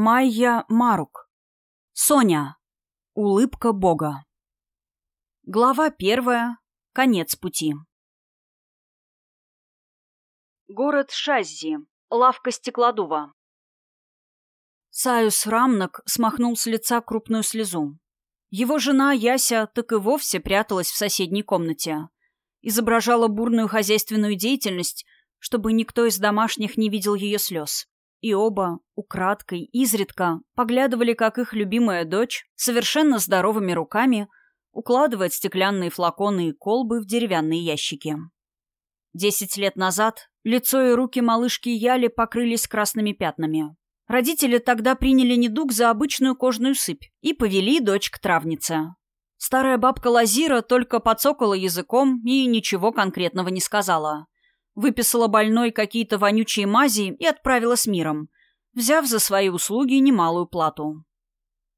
Майя Марук. Соня. Улыбка Бога. Глава первая. Конец пути. Город Шаззи. Лавка стеклодува. Саюс Рамнак смахнул с лица крупную слезу. Его жена Яся так и вовсе пряталась в соседней комнате. Изображала бурную хозяйственную деятельность, чтобы никто из домашних не видел ее слез. И оба, украдкой, изредка, поглядывали, как их любимая дочь, совершенно здоровыми руками, укладывает стеклянные флаконы и колбы в деревянные ящики. Десять лет назад лицо и руки малышки Яли покрылись красными пятнами. Родители тогда приняли недуг за обычную кожную сыпь и повели дочь к травнице. Старая бабка Лазира только подсокала языком и ничего конкретного не сказала – выписала больной какие-то вонючие мази и отправила с миром, взяв за свои услуги немалую плату.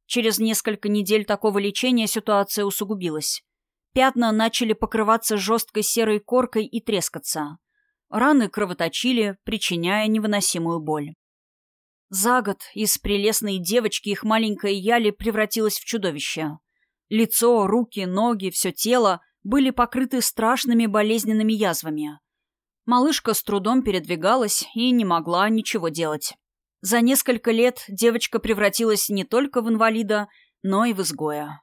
Через несколько недель такого лечения ситуация усугубилась. Пятна начали покрываться жесткой серой коркой и трескаться. Раны кровоточили, причиняя невыносимую боль. За год из прелестной девочки их маленькая Яли превратилась в чудовище. Лицо, руки, ноги, все тело были покрыты страшными болезненными язвами. Малышка с трудом передвигалась и не могла ничего делать. За несколько лет девочка превратилась не только в инвалида, но и в изгоя.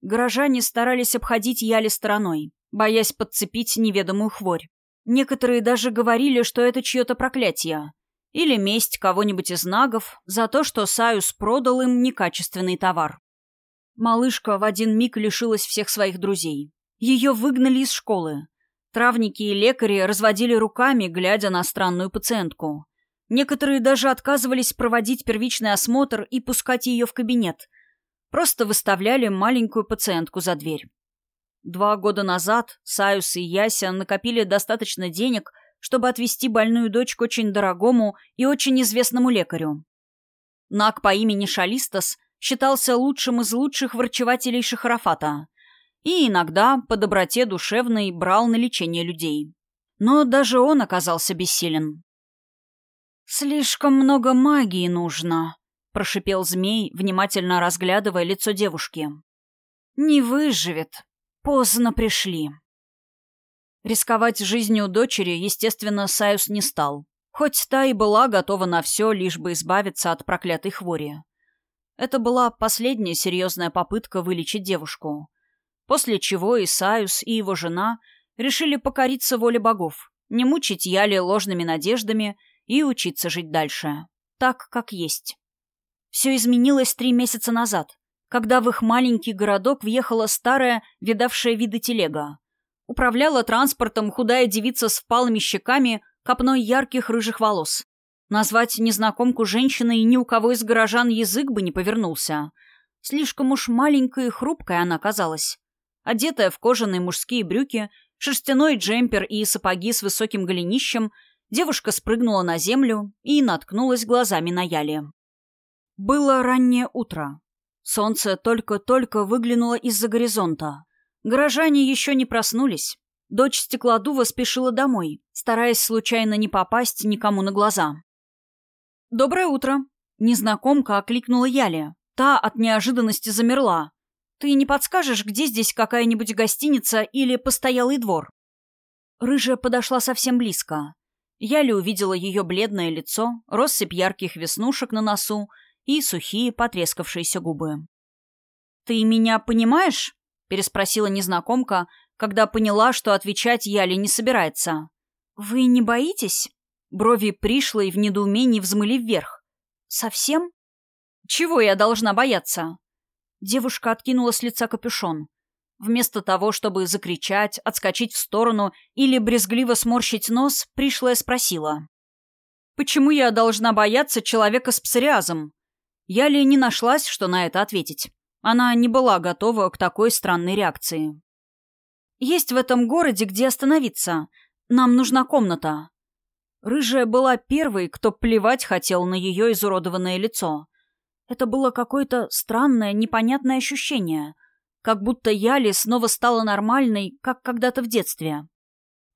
Горожане старались обходить Яли стороной, боясь подцепить неведомую хворь. Некоторые даже говорили, что это чье-то проклятие. Или месть кого-нибудь из нагов за то, что Саюс продал им некачественный товар. Малышка в один миг лишилась всех своих друзей. Ее выгнали из школы. Травники и лекари разводили руками, глядя на странную пациентку. Некоторые даже отказывались проводить первичный осмотр и пускать ее в кабинет. Просто выставляли маленькую пациентку за дверь. Два года назад Саюс и Яся накопили достаточно денег, чтобы отвезти больную дочь к очень дорогому и очень известному лекарю. Наг по имени Шалистас считался лучшим из лучших врачевателей Шахарафата и иногда по доброте душевной брал на лечение людей. Но даже он оказался бессилен. «Слишком много магии нужно», — прошипел змей, внимательно разглядывая лицо девушки. «Не выживет. Поздно пришли». Рисковать жизнью дочери, естественно, Саюс не стал. Хоть та и была готова на все, лишь бы избавиться от проклятой хвори. Это была последняя серьезная попытка вылечить девушку. После чего Исаюс и его жена решили покориться воле богов, не мучить Яли ложными надеждами и учиться жить дальше. Так, как есть. Все изменилось три месяца назад, когда в их маленький городок въехала старая, видавшая виды телега. Управляла транспортом худая девица с впалыми щеками, копной ярких рыжих волос. Назвать незнакомку женщиной ни у кого из горожан язык бы не повернулся. Слишком уж маленькая и хрупкая она казалась. Одетая в кожаные мужские брюки, шерстяной джемпер и сапоги с высоким голенищем, девушка спрыгнула на землю и наткнулась глазами на Яли. Было раннее утро. Солнце только-только выглянуло из-за горизонта. Горожане еще не проснулись. Дочь стеклодува спешила домой, стараясь случайно не попасть никому на глаза. «Доброе утро!» Незнакомка окликнула Яли. Та от неожиданности замерла. Ты не подскажешь, где здесь какая-нибудь гостиница или постоялый двор?» Рыжая подошла совсем близко. Я ли увидела ее бледное лицо, россыпь ярких веснушек на носу и сухие потрескавшиеся губы. «Ты меня понимаешь?» — переспросила незнакомка, когда поняла, что отвечать Яли не собирается. «Вы не боитесь?» Брови пришлой в недоумении взмыли вверх. «Совсем?» «Чего я должна бояться?» Девушка откинула с лица капюшон. Вместо того, чтобы закричать, отскочить в сторону или брезгливо сморщить нос, пришлая спросила. «Почему я должна бояться человека с псориазом?» Я ли не нашлась, что на это ответить. Она не была готова к такой странной реакции. «Есть в этом городе, где остановиться. Нам нужна комната». Рыжая была первой, кто плевать хотел на ее изуродованное лицо. Это было какое-то странное, непонятное ощущение. Как будто Яли снова стала нормальной, как когда-то в детстве.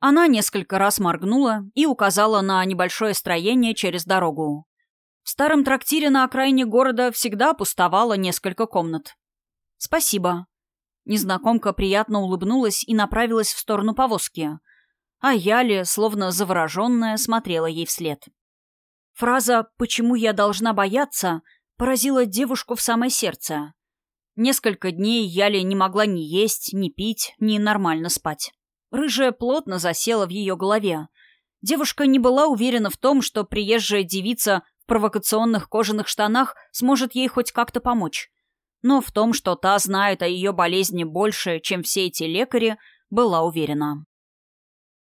Она несколько раз моргнула и указала на небольшое строение через дорогу. В старом трактире на окраине города всегда пустовало несколько комнат. «Спасибо». Незнакомка приятно улыбнулась и направилась в сторону повозки. А Яли, словно завороженная, смотрела ей вслед. Фраза «почему я должна бояться» поразила девушку в самое сердце. Несколько дней Яли не могла ни есть, ни пить, ни нормально спать. Рыжая плотно засела в ее голове. Девушка не была уверена в том, что приезжая девица в провокационных кожаных штанах сможет ей хоть как-то помочь. Но в том, что та знает о ее болезни больше, чем все эти лекари, была уверена.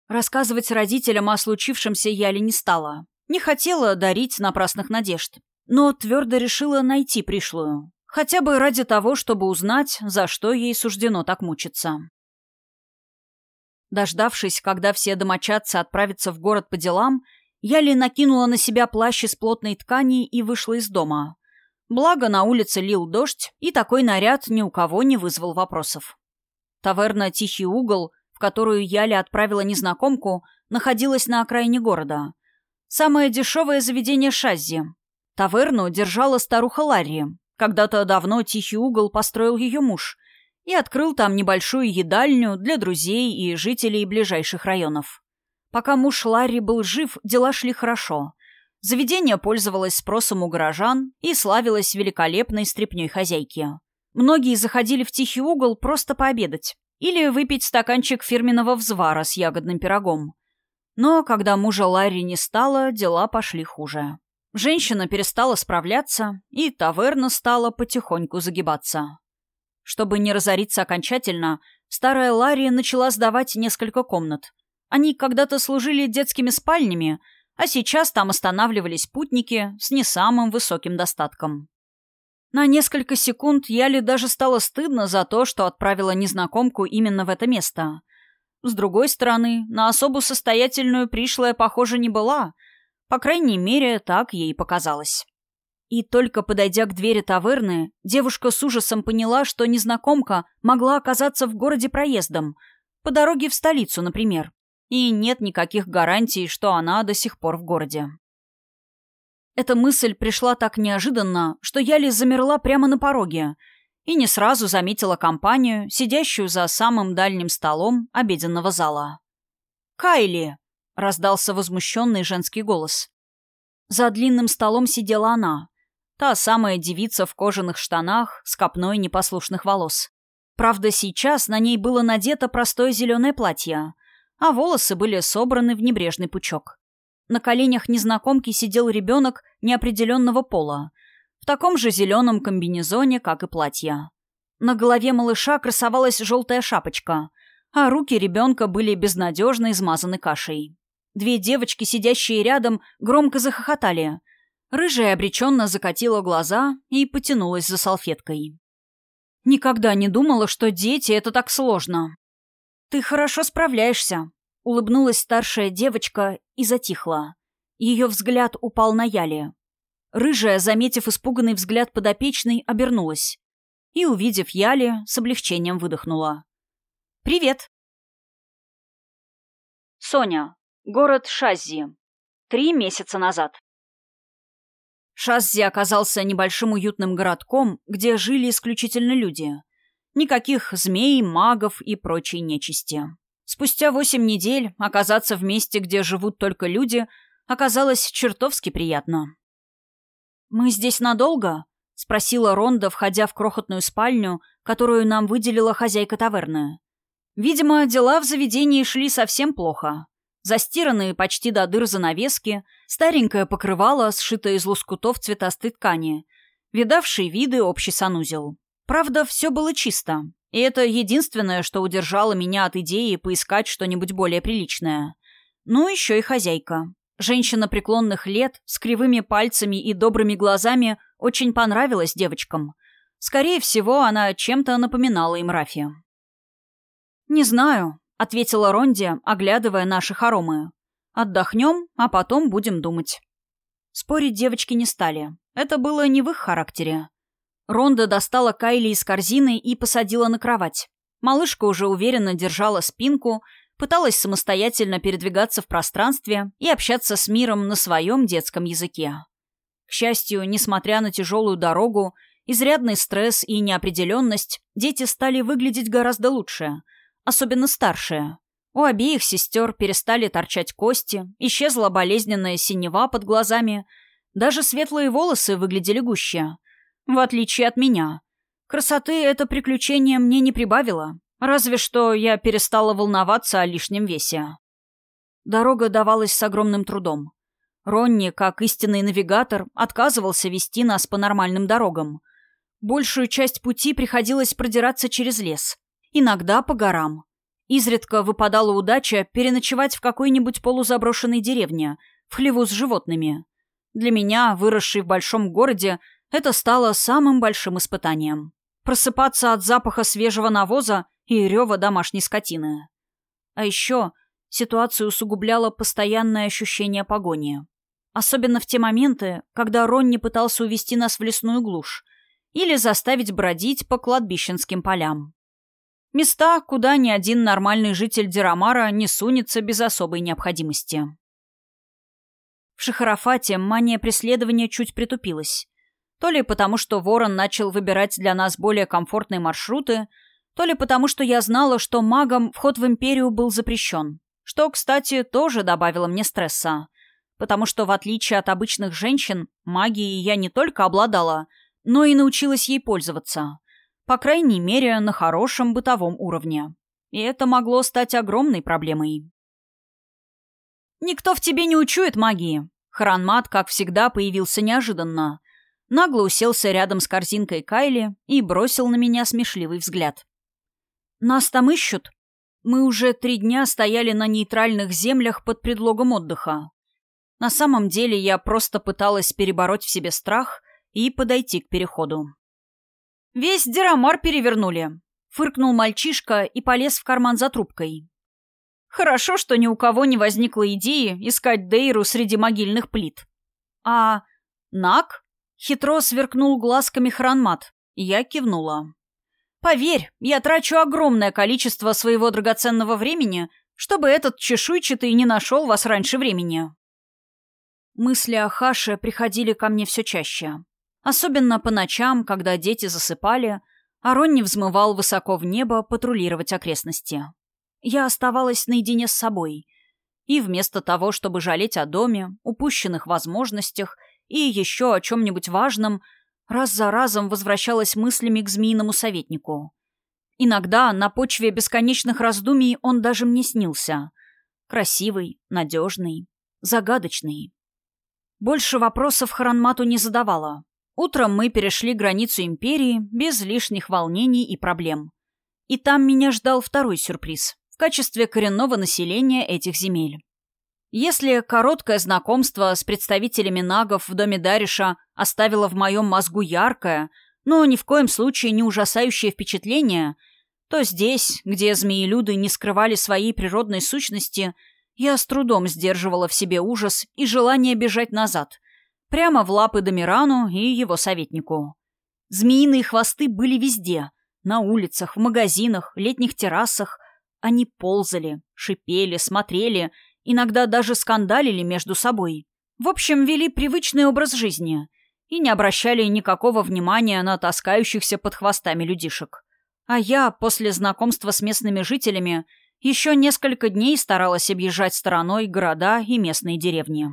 Рассказывать родителям о случившемся Яли не стала. Не хотела дарить напрасных надежд. Но твердо решила найти пришлую. Хотя бы ради того, чтобы узнать, за что ей суждено так мучиться. Дождавшись, когда все домочадцы отправятся в город по делам, Яли накинула на себя плащ из плотной ткани и вышла из дома. Благо, на улице лил дождь, и такой наряд ни у кого не вызвал вопросов. Таверна «Тихий угол», в которую Яля отправила незнакомку, находилась на окраине города. Самое дешевое заведение Шаззи. Таверну держала старуха Ларри. Когда-то давно «Тихий угол» построил ее муж и открыл там небольшую едальню для друзей и жителей ближайших районов. Пока муж Ларри был жив, дела шли хорошо. Заведение пользовалось спросом у горожан и славилось великолепной стряпней хозяйки. Многие заходили в тихий угол просто пообедать или выпить стаканчик фирменного взвара с ягодным пирогом. Но когда мужа Ларри не стало, дела пошли хуже. Женщина перестала справляться, и таверна стала потихоньку загибаться. Чтобы не разориться окончательно, старая Ларри начала сдавать несколько комнат. Они когда-то служили детскими спальнями, а сейчас там останавливались путники с не самым высоким достатком. На несколько секунд Яли даже стало стыдно за то, что отправила незнакомку именно в это место. С другой стороны, на особу состоятельную пришлая, похоже, не была. По крайней мере, так ей показалось. И только подойдя к двери таверны, девушка с ужасом поняла, что незнакомка могла оказаться в городе проездом, по дороге в столицу, например, и нет никаких гарантий, что она до сих пор в городе. Эта мысль пришла так неожиданно, что Яли замерла прямо на пороге и не сразу заметила компанию, сидящую за самым дальним столом обеденного зала. «Кайли!» — раздался возмущенный женский голос. За длинным столом сидела она, Та самая девица в кожаных штанах с копной непослушных волос. Правда, сейчас на ней было надето простое зеленое платье, а волосы были собраны в небрежный пучок. На коленях незнакомки сидел ребенок неопределенного пола, в таком же зеленом комбинезоне, как и платье. На голове малыша красовалась желтая шапочка, а руки ребенка были безнадежно измазаны кашей. Две девочки, сидящие рядом, громко захохотали, Рыжая обреченно закатила глаза и потянулась за салфеткой. «Никогда не думала, что дети — это так сложно». «Ты хорошо справляешься», — улыбнулась старшая девочка и затихла. Ее взгляд упал на Яли. Рыжая, заметив испуганный взгляд подопечной, обернулась. И, увидев Яли, с облегчением выдохнула. «Привет!» Соня. Город Шаззи. Три месяца назад. Шаззи оказался небольшим уютным городком, где жили исключительно люди. Никаких змей, магов и прочей нечисти. Спустя восемь недель оказаться в месте, где живут только люди, оказалось чертовски приятно. «Мы здесь надолго?» — спросила Ронда, входя в крохотную спальню, которую нам выделила хозяйка таверны. Видимо, дела в заведении шли совсем плохо застиранные почти до дыр занавески, старенькое покрывало, сшитое из лоскутов цветастой ткани, видавший виды общий санузел. Правда, все было чисто, и это единственное, что удержало меня от идеи поискать что-нибудь более приличное. Ну, еще и хозяйка. Женщина преклонных лет, с кривыми пальцами и добрыми глазами, очень понравилась девочкам. Скорее всего, она чем-то напоминала им Рафи. «Не знаю», — ответила Ронди, оглядывая наши хоромы. «Отдохнем, а потом будем думать». Спорить девочки не стали. Это было не в их характере. Ронда достала Кайли из корзины и посадила на кровать. Малышка уже уверенно держала спинку, пыталась самостоятельно передвигаться в пространстве и общаться с миром на своем детском языке. К счастью, несмотря на тяжелую дорогу, изрядный стресс и неопределенность, дети стали выглядеть гораздо лучше, особенно старшие. У обеих сестер перестали торчать кости, исчезла болезненная синева под глазами, даже светлые волосы выглядели гуще. В отличие от меня. Красоты это приключение мне не прибавило, разве что я перестала волноваться о лишнем весе. Дорога давалась с огромным трудом. Ронни, как истинный навигатор, отказывался вести нас по нормальным дорогам. Большую часть пути приходилось продираться через лес. Иногда по горам. Изредка выпадала удача переночевать в какой-нибудь полузаброшенной деревне, в хлеву с животными. Для меня, выросшей в большом городе, это стало самым большим испытанием. Просыпаться от запаха свежего навоза и рева домашней скотины. А еще ситуацию усугубляло постоянное ощущение погони. Особенно в те моменты, когда Ронни пытался увести нас в лесную глушь или заставить бродить по кладбищенским полям. Места, куда ни один нормальный житель Дирамара не сунется без особой необходимости. В Шахарафате мания преследования чуть притупилась. То ли потому, что Ворон начал выбирать для нас более комфортные маршруты, то ли потому, что я знала, что магам вход в Империю был запрещен. Что, кстати, тоже добавило мне стресса потому что, в отличие от обычных женщин, магией я не только обладала, но и научилась ей пользоваться. По крайней мере, на хорошем бытовом уровне. И это могло стать огромной проблемой. «Никто в тебе не учует магии!» Хранмат, как всегда, появился неожиданно. Нагло уселся рядом с корзинкой Кайли и бросил на меня смешливый взгляд. «Нас там ищут?» Мы уже три дня стояли на нейтральных землях под предлогом отдыха. На самом деле я просто пыталась перебороть в себе страх и подойти к переходу. «Весь Дерамар перевернули», — фыркнул мальчишка и полез в карман за трубкой. «Хорошо, что ни у кого не возникло идеи искать Дейру среди могильных плит». «А Нак?» — хитро сверкнул глазками Хранмат. Я кивнула. «Поверь, я трачу огромное количество своего драгоценного времени, чтобы этот чешуйчатый не нашел вас раньше времени». Мысли о Хаше приходили ко мне все чаще. Особенно по ночам, когда дети засыпали, а Ронни взмывал высоко в небо патрулировать окрестности. Я оставалась наедине с собой. И вместо того, чтобы жалеть о доме, упущенных возможностях и еще о чем-нибудь важном, раз за разом возвращалась мыслями к змеиному советнику. Иногда на почве бесконечных раздумий он даже мне снился. Красивый, надежный, загадочный. Больше вопросов Харанмату не задавала. Утром мы перешли границу империи без лишних волнений и проблем. И там меня ждал второй сюрприз в качестве коренного населения этих земель. Если короткое знакомство с представителями нагов в доме Дариша оставило в моем мозгу яркое, но ни в коем случае не ужасающее впечатление, то здесь, где змеи-люды не скрывали своей природной сущности – я с трудом сдерживала в себе ужас и желание бежать назад, прямо в лапы Домирану и его советнику. Змеиные хвосты были везде — на улицах, в магазинах, летних террасах. Они ползали, шипели, смотрели, иногда даже скандалили между собой. В общем, вели привычный образ жизни и не обращали никакого внимания на таскающихся под хвостами людишек. А я, после знакомства с местными жителями, еще несколько дней старалась объезжать стороной города и местные деревни.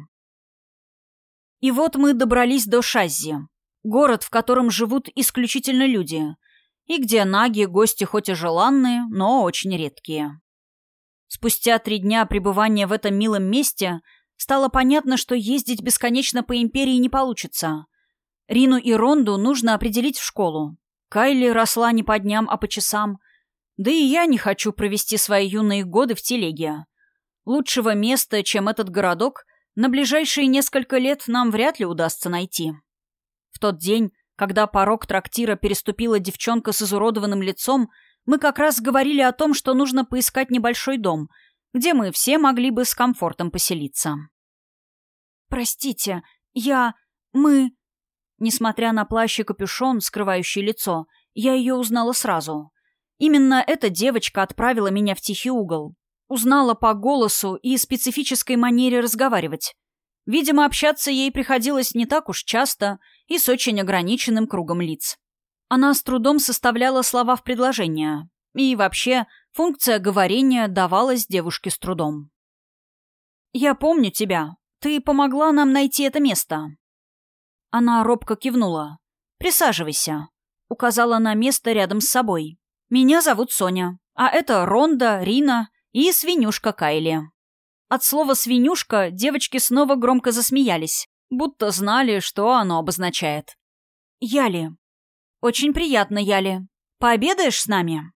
И вот мы добрались до Шаззи, город, в котором живут исключительно люди, и где наги гости хоть и желанные, но очень редкие. Спустя три дня пребывания в этом милом месте стало понятно, что ездить бесконечно по империи не получится. Рину и Ронду нужно определить в школу. Кайли росла не по дням, а по часам – да и я не хочу провести свои юные годы в телеге. Лучшего места, чем этот городок, на ближайшие несколько лет нам вряд ли удастся найти. В тот день, когда порог трактира переступила девчонка с изуродованным лицом, мы как раз говорили о том, что нужно поискать небольшой дом, где мы все могли бы с комфортом поселиться. «Простите, я... мы...» Несмотря на плащ и капюшон, скрывающий лицо, я ее узнала сразу. Именно эта девочка отправила меня в тихий угол. Узнала по голосу и специфической манере разговаривать. Видимо, общаться ей приходилось не так уж часто и с очень ограниченным кругом лиц. Она с трудом составляла слова в предложения. И вообще, функция говорения давалась девушке с трудом. «Я помню тебя. Ты помогла нам найти это место». Она робко кивнула. «Присаживайся», — указала на место рядом с собой. «Меня зовут Соня, а это Ронда, Рина и свинюшка Кайли». От слова «свинюшка» девочки снова громко засмеялись, будто знали, что оно обозначает. «Яли». «Очень приятно, Яли. Пообедаешь с нами?»